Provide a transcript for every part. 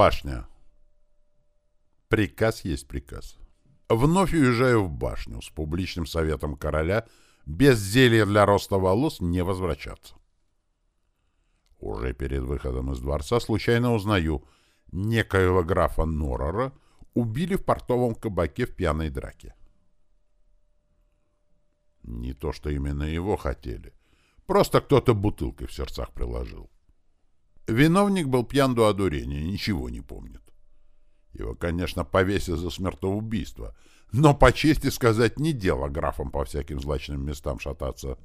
Башня. Приказ есть приказ. Вновь уезжаю в башню с публичным советом короля без зелья для роста волос не возвращаться. Уже перед выходом из дворца случайно узнаю, некоего графа Норрера убили в портовом кабаке в пьяной драке. Не то, что именно его хотели. Просто кто-то бутылкой в сердцах приложил. Виновник был пьян до одурения, ничего не помнит. Его, конечно, повесили за смертоубийство, но, по чести сказать, не дело графам по всяким злачным местам шататься.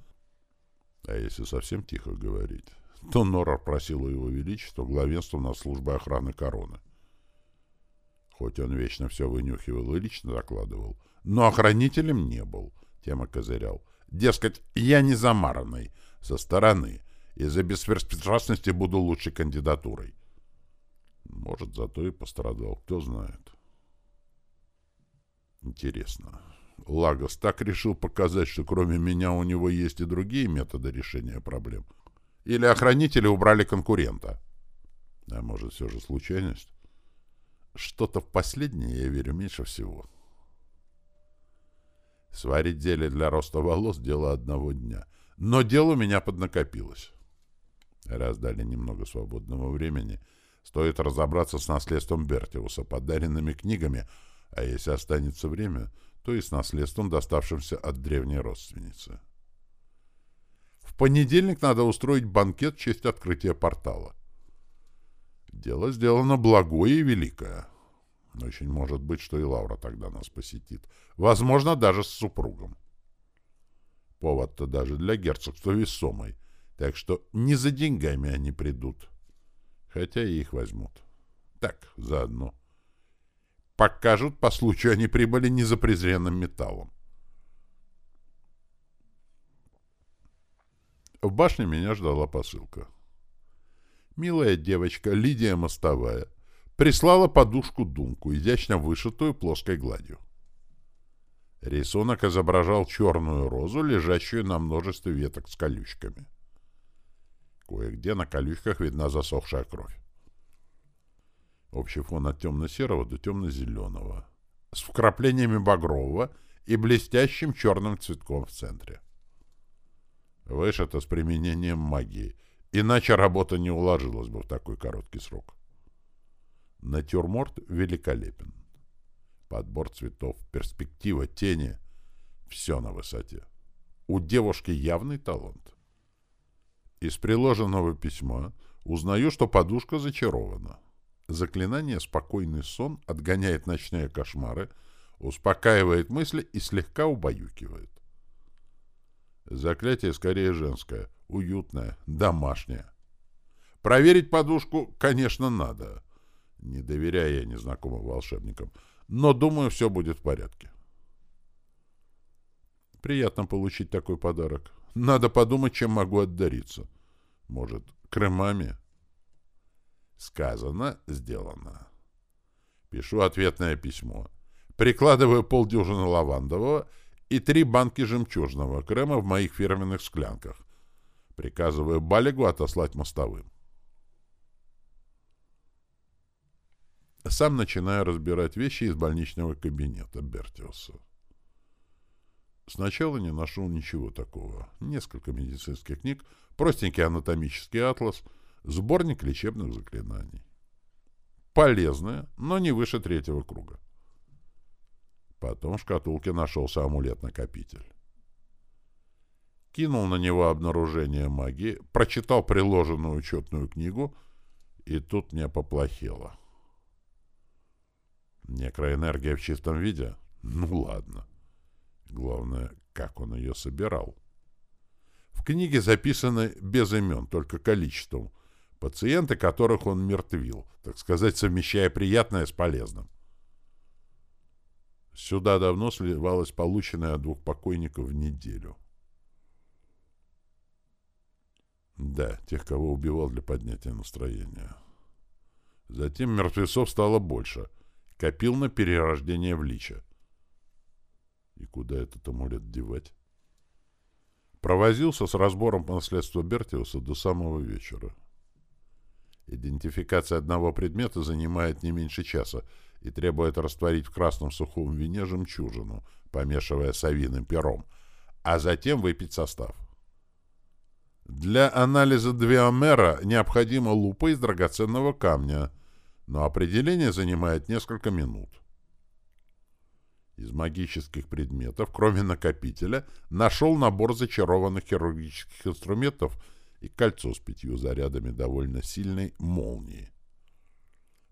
А если совсем тихо говорить, то Норар просил у его величества главенства над службой охраны короны. Хоть он вечно все вынюхивал и лично докладывал, но охранителем не был, тем и козырял. Дескать, я не замаранный, со стороны, из-за бесперспективности буду лучшей кандидатурой. Может, зато и пострадал, кто знает. Интересно, Лагос так решил показать, что кроме меня у него есть и другие методы решения проблем? Или охранители убрали конкурента? А может, все же случайность? Что-то в последнее я верю меньше всего. Сварить зелье для роста волос — дело одного дня. Но дело у меня поднакопилось. Раз дали немного свободного времени, стоит разобраться с наследством Бертиуса, подаренными книгами, а если останется время, то и с наследством, доставшимся от древней родственницы. В понедельник надо устроить банкет в честь открытия портала. Дело сделано благое и великое. Очень может быть, что и Лаура тогда нас посетит. Возможно, даже с супругом. Повод-то даже для герцогства весомый. Так что не за деньгами они придут. Хотя и их возьмут. Так, заодно. Покажут, по случаю они прибыли не за презренным металлом. В башне меня ждала посылка. Милая девочка Лидия Мостовая прислала подушку-думку, изящно вышитую плоской гладью. Рисунок изображал черную розу, лежащую на множестве веток с колючками. Кое-где на колючках видна засохшая кровь. Общий фон от темно-серого до темно-зеленого, с вкраплениями багрового и блестящим черным цветком в центре. Вышито с применением магии, иначе работа не уложилась бы в такой короткий срок. Натюрморт великолепен. Подбор цветов, перспектива, тени — все на высоте. У девушки явный талант. Из приложенного письма узнаю, что подушка зачарована. Заклинание «Спокойный сон» отгоняет ночные кошмары, успокаивает мысли и слегка убаюкивает. Заклятие скорее женское, уютное, домашнее. Проверить подушку, конечно, надо. Не доверяя я незнакомым волшебникам, но думаю, все будет в порядке. Приятно получить такой подарок. Надо подумать, чем могу отдариться. Может, кремами? Сказано, сделано. Пишу ответное письмо. Прикладываю полдюжины лавандового и три банки жемчужного крема в моих фирменных склянках. Приказываю Балигу отослать мостовым. Сам начинаю разбирать вещи из больничного кабинета Бертиуса. Сначала не нашел ничего такого. Несколько медицинских книг, простенький анатомический атлас, сборник лечебных заклинаний. Полезное, но не выше третьего круга. Потом в шкатулке нашелся амулет-накопитель. Кинул на него обнаружение магии, прочитал приложенную учетную книгу, и тут мне поплохело. Некроэнергия в чистом виде? Ну ладно. Главное, как он ее собирал. В книге записаны без имен, только количеством. Пациенты, которых он мертвил, так сказать, совмещая приятное с полезным. Сюда давно сливалось полученное от двух покойников в неделю. Да, тех, кого убивал для поднятия настроения. Затем мертвецов стало больше. Копил на перерождение в лича. И куда этот амулет девать? Провозился с разбором по наследству Бертиуса до самого вечера. Идентификация одного предмета занимает не меньше часа и требует растворить в красном сухом вине жемчужину, помешивая с авиным пером, а затем выпить состав. Для анализа двиомера необходима лупа из драгоценного камня, но определение занимает несколько минут. Из магических предметов, кроме накопителя, нашел набор зачарованных хирургических инструментов и кольцо с пятью зарядами довольно сильной молнии.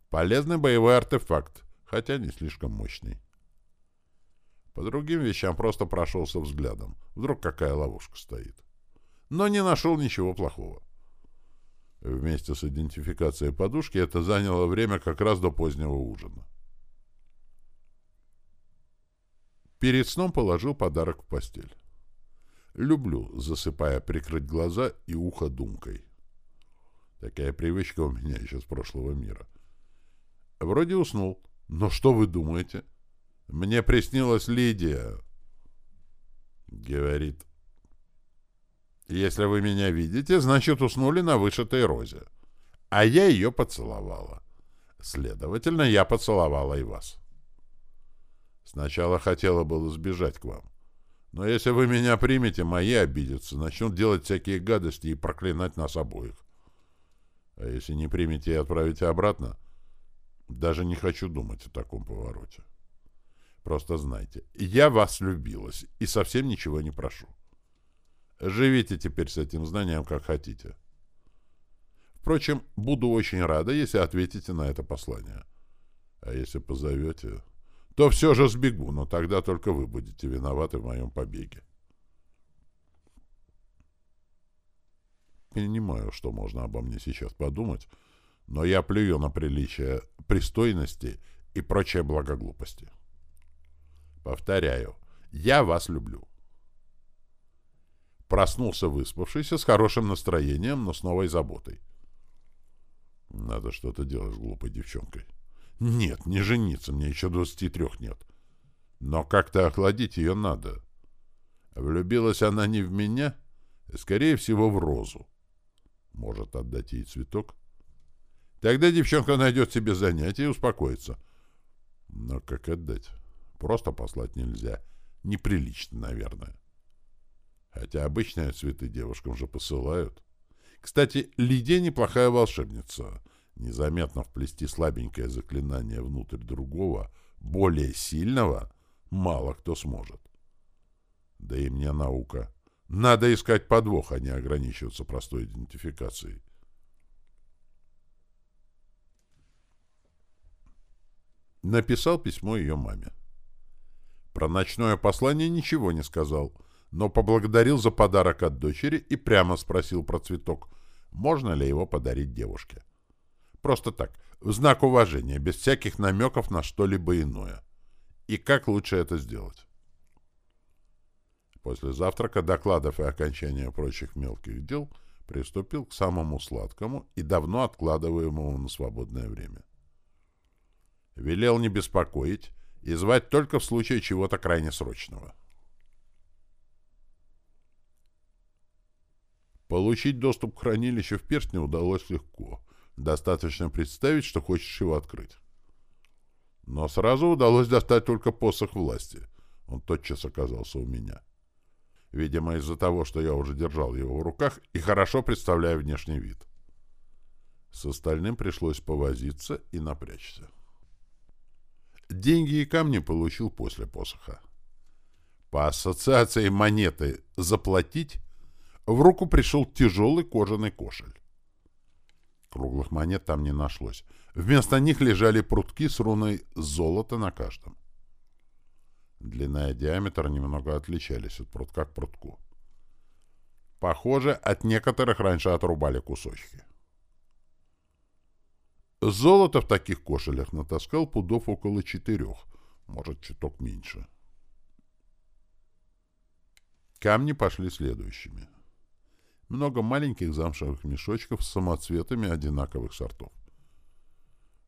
Полезный боевой артефакт, хотя не слишком мощный. По другим вещам просто прошелся взглядом. Вдруг какая ловушка стоит. Но не нашел ничего плохого. Вместе с идентификацией подушки это заняло время как раз до позднего ужина. Перед сном положил подарок в постель. Люблю, засыпая, прикрыть глаза и ухо думкой. Такая привычка у меня еще с прошлого мира. Вроде уснул. Но что вы думаете? Мне приснилась Лидия. Говорит. Если вы меня видите, значит, уснули на вышитой розе. А я ее поцеловала. Следовательно, я поцеловала и вас. Сначала хотела было сбежать к вам. Но если вы меня примете, мои обидятся, начнут делать всякие гадости и проклинать нас обоих. А если не примете и отправите обратно, даже не хочу думать о таком повороте. Просто знайте, я вас любилась и совсем ничего не прошу. Живите теперь с этим знанием, как хотите. Впрочем, буду очень рада, если ответите на это послание. А если позовете то все же сбегу, но тогда только вы будете виноваты в моем побеге. Понимаю, что можно обо мне сейчас подумать, но я плюю на приличие пристойности и прочие благоглупости. Повторяю, я вас люблю. Проснулся выспавшийся, с хорошим настроением, но с новой заботой. Надо что-то делать с глупой девчонкой. Нет, не жениться, мне еще двадцати трех нет. Но как-то охладить ее надо. Влюбилась она не в меня, а, скорее всего, в Розу. Может, отдать ей цветок? Тогда девчонка найдет себе занятие и успокоится. Но как отдать? Просто послать нельзя. Неприлично, наверное. Хотя обычные цветы девушкам же посылают. Кстати, Лидия неплохая волшебница незаметно вплести слабенькое заклинание внутрь другого, более сильного, мало кто сможет. Да и мне наука. Надо искать подвох, а не ограничиваться простой идентификацией. Написал письмо ее маме. Про ночное послание ничего не сказал, но поблагодарил за подарок от дочери и прямо спросил про цветок, можно ли его подарить девушке. Просто так, в знак уважения, без всяких намеков на что-либо иное. И как лучше это сделать? После завтрака, докладов и окончания прочих мелких дел приступил к самому сладкому и давно откладываемому на свободное время. Велел не беспокоить и звать только в случае чего-то крайне срочного. Получить доступ к хранилищу в перстне удалось легко — Достаточно представить, что хочешь его открыть. Но сразу удалось достать только посох власти. Он тотчас оказался у меня. Видимо, из-за того, что я уже держал его в руках и хорошо представляю внешний вид. С остальным пришлось повозиться и напрячься. Деньги и камни получил после посоха. По ассоциации монеты «заплатить» в руку пришел тяжелый кожаный кошель. Круглых монет там не нашлось. Вместо них лежали прутки с руной золота на каждом. Длина и диаметр немного отличались от прутка к прутку. Похоже, от некоторых раньше отрубали кусочки. Золото в таких кошелях натаскал пудов около четырех, может, чуток меньше. Камни пошли следующими много маленьких замшевых мешочков с самоцветами одинаковых сортов.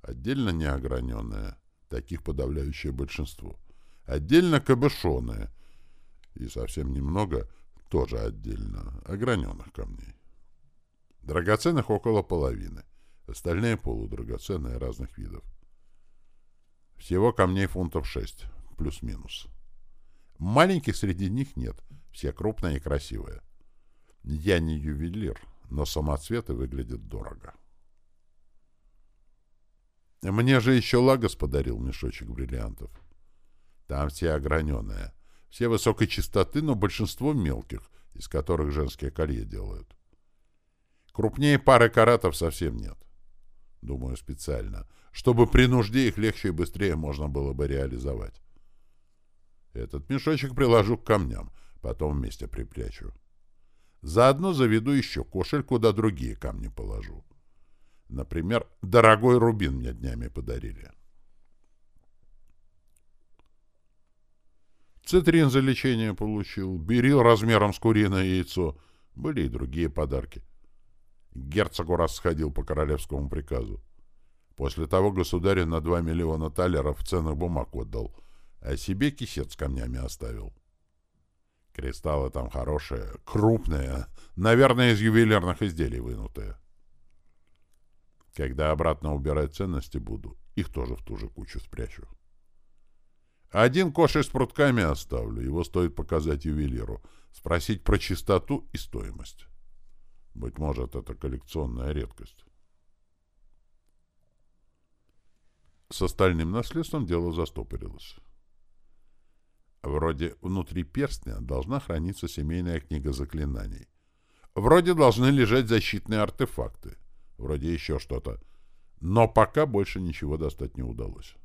Отдельно неограненные, таких подавляющее большинство. Отдельно кабошоные и совсем немного, тоже отдельно, ограненных камней. Драгоценных около половины. Остальные полудрагоценные разных видов. Всего камней фунтов 6, плюс-минус. Маленьких среди них нет, все крупные и красивые. Я не ювелир, но самоцветы выглядят дорого. Мне же еще Лагос подарил мешочек бриллиантов. Там все ограненные, все высокой чистоты, но большинство мелких, из которых женские колье делают. Крупнее пары каратов совсем нет. Думаю, специально, чтобы при нужде их легче и быстрее можно было бы реализовать. Этот мешочек приложу к камням, потом вместе припрячу. Заодно заведу еще кошель, куда другие камни положу. Например, дорогой рубин мне днями подарили. Цитрин за лечение получил, берил размером с куриное яйцо. Были и другие подарки. Герцогу раз сходил по королевскому приказу. После того государю на 2 миллиона талеров ценных бумаг отдал, а себе кисет с камнями оставил. Кристаллы там хорошие, крупные, наверное, из ювелирных изделий вынутые. Когда обратно убирать ценности буду, их тоже в ту же кучу спрячу. Один кошель с прутками оставлю, его стоит показать ювелиру, спросить про чистоту и стоимость. Быть может, это коллекционная редкость. С остальным наследством дело застопорилось. Вроде внутри перстня должна храниться семейная книга заклинаний. Вроде должны лежать защитные артефакты. Вроде еще что-то. Но пока больше ничего достать не удалось.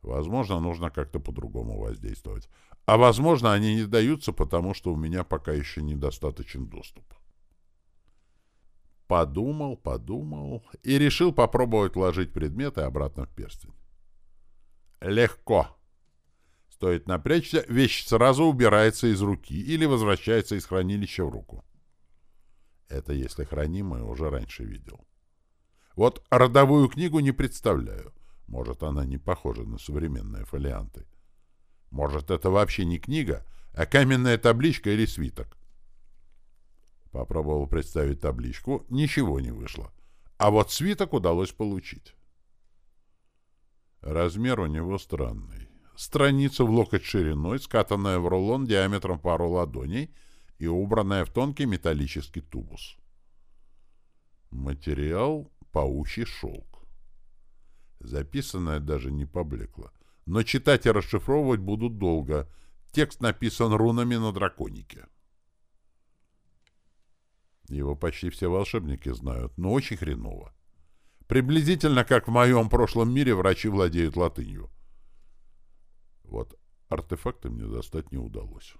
Возможно, нужно как-то по-другому воздействовать. А возможно, они не даются, потому что у меня пока еще недостаточен доступ. Подумал, подумал и решил попробовать вложить предметы обратно в перстень. Легко. Стоит напрячься, вещь сразу убирается из руки или возвращается из хранилища в руку. Это если хранимое уже раньше видел. Вот родовую книгу не представляю. Может, она не похожа на современные фолианты. Может, это вообще не книга, а каменная табличка или свиток. Попробовал представить табличку, ничего не вышло. А вот свиток удалось получить. Размер у него странный страница в локоть шириной, скатанная в рулон диаметром пару ладоней и убранная в тонкий металлический тубус. Материал — паучий шелк. Записанное даже не поблекло. Но читать и расшифровывать будут долго. Текст написан рунами на драконике. Его почти все волшебники знают, но очень хреново. Приблизительно как в моем прошлом мире врачи владеют латынью. Вот артефакты мне достать не удалось.